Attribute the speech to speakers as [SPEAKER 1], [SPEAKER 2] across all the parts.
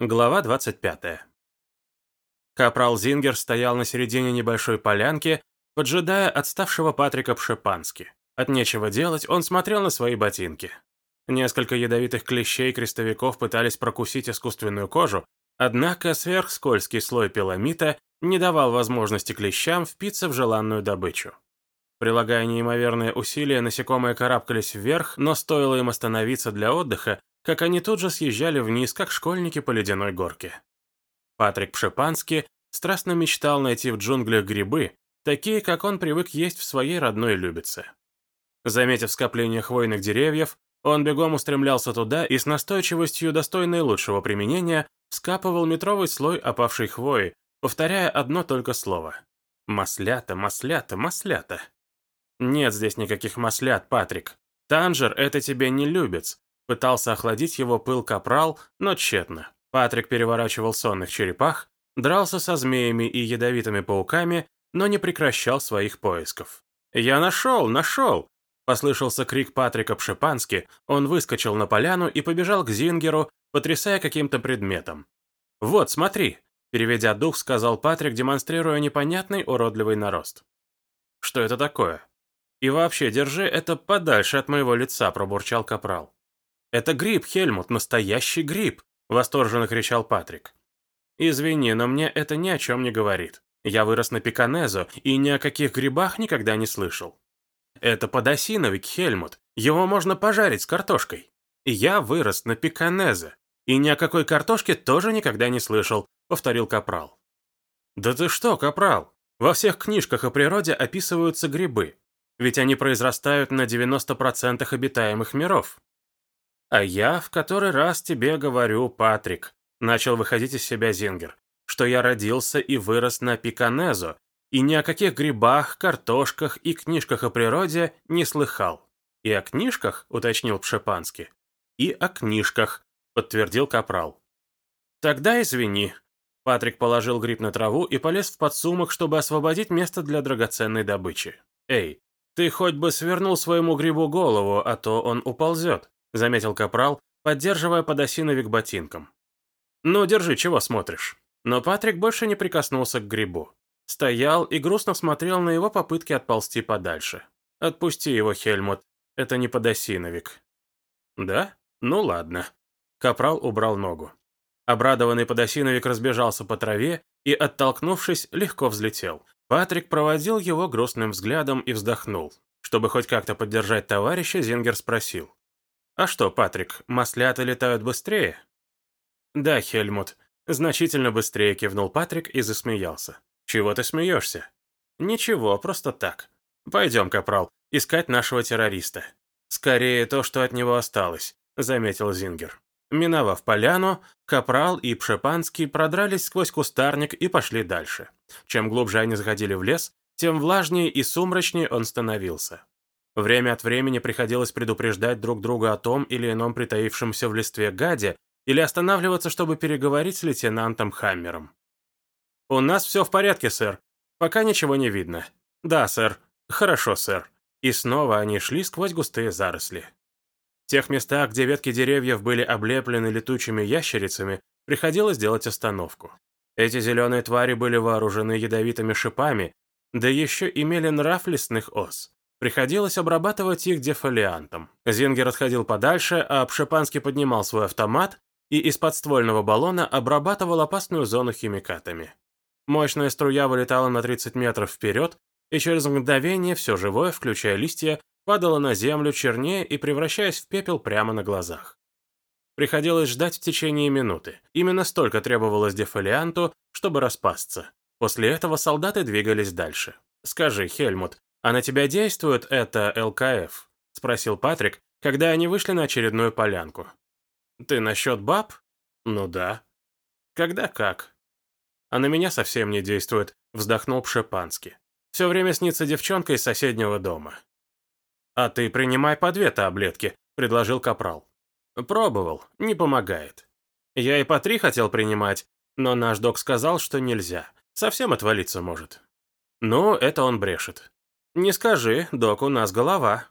[SPEAKER 1] Глава 25. Капрал Зингер стоял на середине небольшой полянки, поджидая отставшего Патрика Пшепански. От нечего делать, он смотрел на свои ботинки. Несколько ядовитых клещей крестовиков пытались прокусить искусственную кожу, однако сверхскользкий слой пиламита не давал возможности клещам впиться в желанную добычу. Прилагая неимоверные усилия, насекомые карабкались вверх, но стоило им остановиться для отдыха, как они тут же съезжали вниз, как школьники по ледяной горке. Патрик Пшепанский страстно мечтал найти в джунглях грибы, такие, как он привык есть в своей родной Любице. Заметив скопление хвойных деревьев, он бегом устремлялся туда и с настойчивостью, достойной лучшего применения, скапывал метровый слой опавшей хвои, повторяя одно только слово. «Маслята, маслята, маслята». Нет здесь никаких маслят, Патрик. Танжер — это тебе не любец, Пытался охладить его пыл капрал, но тщетно. Патрик переворачивал сонных черепах, дрался со змеями и ядовитыми пауками, но не прекращал своих поисков. «Я нашел, нашел!» Послышался крик Патрика Пшепански, он выскочил на поляну и побежал к Зингеру, потрясая каким-то предметом. «Вот, смотри!» Переведя дух, сказал Патрик, демонстрируя непонятный уродливый нарост. «Что это такое?» «И вообще, держи это подальше от моего лица», пробурчал Капрал. «Это гриб, Хельмут, настоящий гриб!» — восторженно кричал Патрик. «Извини, но мне это ни о чем не говорит. Я вырос на Пиканезо и ни о каких грибах никогда не слышал. Это подосиновик, Хельмут. Его можно пожарить с картошкой. Я вырос на Пиканезе. И ни о какой картошке тоже никогда не слышал», — повторил Капрал. «Да ты что, Капрал? Во всех книжках о природе описываются грибы. Ведь они произрастают на 90% обитаемых миров. «А я в который раз тебе говорю, Патрик», — начал выходить из себя Зингер, «что я родился и вырос на Пиканезо, и ни о каких грибах, картошках и книжках о природе не слыхал». «И о книжках?» — уточнил Пшепанский. «И о книжках», — подтвердил Капрал. «Тогда извини». Патрик положил гриб на траву и полез в подсумок, чтобы освободить место для драгоценной добычи. «Эй, ты хоть бы свернул своему грибу голову, а то он уползет», — заметил Капрал, поддерживая подосиновик ботинком. «Ну, держи, чего смотришь?» Но Патрик больше не прикоснулся к грибу. Стоял и грустно смотрел на его попытки отползти подальше. «Отпусти его, Хельмут, это не подосиновик». «Да? Ну ладно». Капрал убрал ногу. Обрадованный подосиновик разбежался по траве и, оттолкнувшись, легко взлетел. Патрик проводил его грустным взглядом и вздохнул. Чтобы хоть как-то поддержать товарища, Зингер спросил. «А что, Патрик, маслята летают быстрее?» «Да, Хельмут, значительно быстрее», — кивнул Патрик и засмеялся. «Чего ты смеешься?» «Ничего, просто так. Пойдем, Капрал, искать нашего террориста». «Скорее то, что от него осталось», — заметил Зингер. Миновав поляну, Капрал и Пшепанский продрались сквозь кустарник и пошли дальше. Чем глубже они заходили в лес, тем влажнее и сумрачнее он становился. Время от времени приходилось предупреждать друг друга о том или ином притаившемся в листве гаде или останавливаться, чтобы переговорить с лейтенантом Хаммером. «У нас все в порядке, сэр. Пока ничего не видно». «Да, сэр. Хорошо, сэр». И снова они шли сквозь густые заросли. В тех местах, где ветки деревьев были облеплены летучими ящерицами, приходилось делать остановку. Эти зеленые твари были вооружены ядовитыми шипами, да еще имели нрав лесных ос. Приходилось обрабатывать их дефолиантом. Зингер отходил подальше, а Пшепанский поднимал свой автомат и из подствольного баллона обрабатывал опасную зону химикатами. Мощная струя вылетала на 30 метров вперед, и через мгновение все живое, включая листья, падало на землю, чернее и превращаясь в пепел прямо на глазах. Приходилось ждать в течение минуты. Именно столько требовалось дефолианту, чтобы распасться. После этого солдаты двигались дальше. «Скажи, Хельмут, «А на тебя действует это ЛКФ?» — спросил Патрик, когда они вышли на очередную полянку. «Ты насчет баб?» «Ну да». «Когда как?» «А на меня совсем не действует», — вздохнул Пшепанский. «Все время снится девчонка из соседнего дома». «А ты принимай по две таблетки», — предложил Капрал. «Пробовал, не помогает. Я и по три хотел принимать, но наш док сказал, что нельзя. Совсем отвалиться может». «Ну, это он брешет. «Не скажи, док, у нас голова».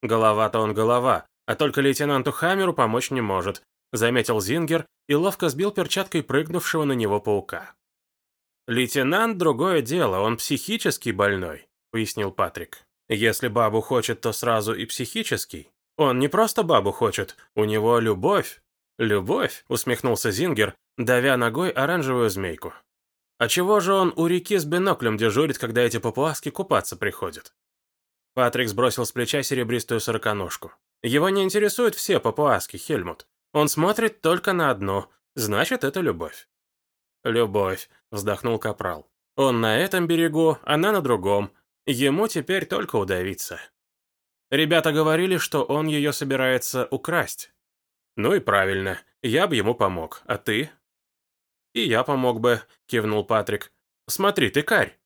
[SPEAKER 1] «Голова-то он голова, а только лейтенанту Хаммеру помочь не может. заметил Зингер и ловко сбил перчаткой прыгнувшего на него паука. «Лейтенант — другое дело, он психически больной», — пояснил Патрик. «Если бабу хочет, то сразу и психический. Он не просто бабу хочет, у него любовь». «Любовь?» — усмехнулся Зингер, давя ногой оранжевую змейку. «А чего же он у реки с биноклем дежурит, когда эти папуаски купаться приходят?» Патрик сбросил с плеча серебристую сороконожку. «Его не интересуют все папуаски, Хельмут. Он смотрит только на одно, значит, это любовь». «Любовь», — вздохнул Капрал. «Он на этом берегу, она на другом. Ему теперь только удавиться». Ребята говорили, что он ее собирается украсть. «Ну и правильно, я бы ему помог, а ты?» «И я помог бы», — кивнул Патрик. «Смотри, ты карь».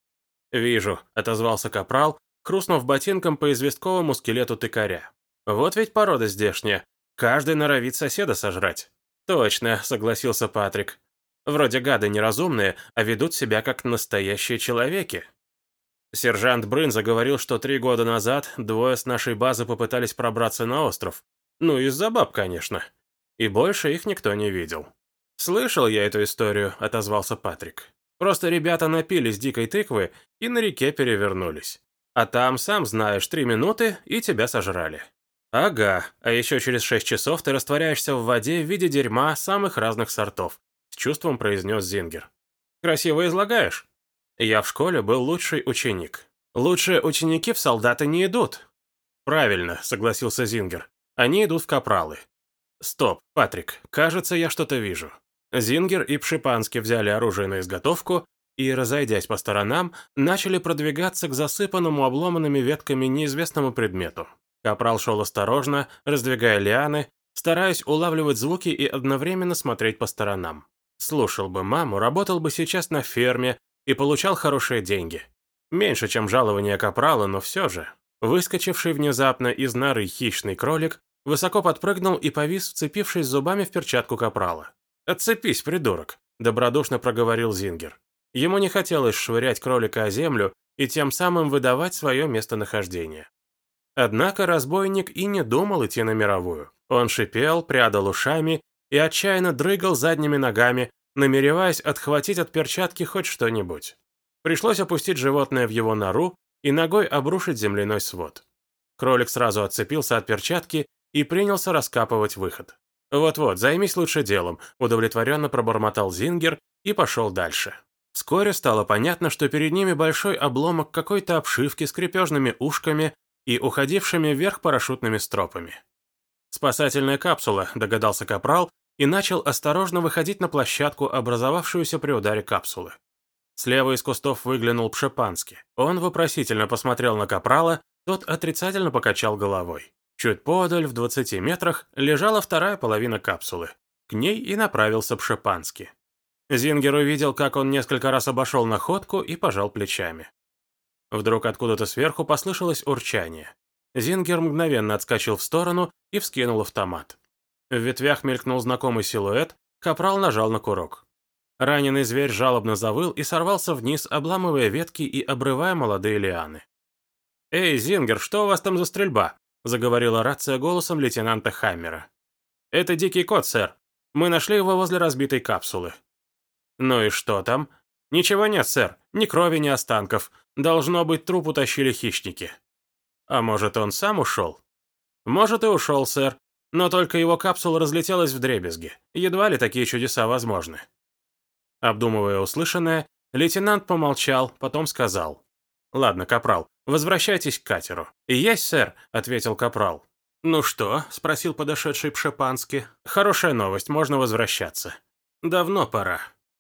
[SPEAKER 1] «Вижу», — отозвался Капрал, хрустнув ботинком по известковому скелету тыкаря. «Вот ведь порода здешняя. Каждый норовит соседа сожрать». «Точно», — согласился Патрик. Вроде гады неразумные, а ведут себя как настоящие человеки. Сержант Брын заговорил, что три года назад двое с нашей базы попытались пробраться на остров. Ну, из-за баб, конечно. И больше их никто не видел. «Слышал я эту историю», — отозвался Патрик. «Просто ребята напились дикой тыквы и на реке перевернулись. А там, сам знаешь, три минуты, и тебя сожрали». «Ага, а еще через шесть часов ты растворяешься в воде в виде дерьма самых разных сортов с чувством произнес Зингер. «Красиво излагаешь. Я в школе был лучший ученик. Лучшие ученики в солдаты не идут». «Правильно», — согласился Зингер. «Они идут в капралы». «Стоп, Патрик, кажется, я что-то вижу». Зингер и Пшипанский взяли оружие на изготовку и, разойдясь по сторонам, начали продвигаться к засыпанному обломанными ветками неизвестному предмету. Капрал шел осторожно, раздвигая лианы, стараясь улавливать звуки и одновременно смотреть по сторонам. Слушал бы маму, работал бы сейчас на ферме и получал хорошие деньги. Меньше, чем жалование капрала, но все же. Выскочивший внезапно из норы хищный кролик высоко подпрыгнул и повис, вцепившись зубами в перчатку капрала. «Отцепись, придурок», — добродушно проговорил Зингер. Ему не хотелось швырять кролика о землю и тем самым выдавать свое местонахождение. Однако разбойник и не думал идти на мировую. Он шипел, прядал ушами и отчаянно дрыгал задними ногами, намереваясь отхватить от перчатки хоть что-нибудь. Пришлось опустить животное в его нору и ногой обрушить земляной свод. Кролик сразу отцепился от перчатки и принялся раскапывать выход. «Вот-вот, займись лучше делом», – удовлетворенно пробормотал Зингер и пошел дальше. Вскоре стало понятно, что перед ними большой обломок какой-то обшивки с крепежными ушками и уходившими вверх парашютными стропами. «Спасательная капсула», – догадался Капрал и начал осторожно выходить на площадку, образовавшуюся при ударе капсулы. Слева из кустов выглянул Пшепанский. Он вопросительно посмотрел на Капрала, тот отрицательно покачал головой. Чуть подаль, в 20 метрах, лежала вторая половина капсулы. К ней и направился Пшепанский. Зингер увидел, как он несколько раз обошел находку и пожал плечами. Вдруг откуда-то сверху послышалось урчание. Зингер мгновенно отскочил в сторону и вскинул автомат. В ветвях мелькнул знакомый силуэт, Капрал нажал на курок. Раненый зверь жалобно завыл и сорвался вниз, обламывая ветки и обрывая молодые лианы. «Эй, Зингер, что у вас там за стрельба?» — заговорила рация голосом лейтенанта Хаммера. «Это дикий кот, сэр. Мы нашли его возле разбитой капсулы». «Ну и что там?» «Ничего нет, сэр. Ни крови, ни останков. Должно быть, труп утащили хищники». «А может, он сам ушел?» «Может, и ушел, сэр. Но только его капсула разлетелась в дребезги. Едва ли такие чудеса возможны. Обдумывая услышанное, лейтенант помолчал, потом сказал. «Ладно, капрал, возвращайтесь к катеру». «Есть, сэр», — ответил капрал. «Ну что?» — спросил подошедший Пшепанский. «Хорошая новость, можно возвращаться». «Давно пора».